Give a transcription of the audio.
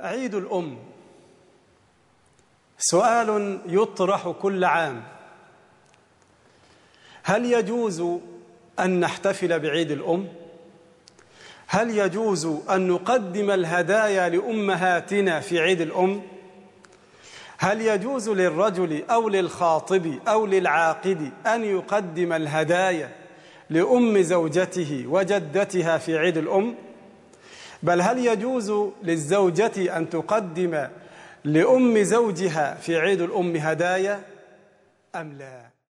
عيد الأم سؤال يطرح كل عام هل يجوز أن نحتفل بعيد الأم؟ هل يجوز أن نقدم الهدايا لأمهاتنا في عيد الأم؟ هل يجوز للرجل أو للخاطب أو للعاقد أن يقدم الهدايا لأم زوجته وجدتها في عيد الأم؟ بل هل يجوز للزوجة أن تقدم لأم زوجها في عيد الأم هدايا أم لا؟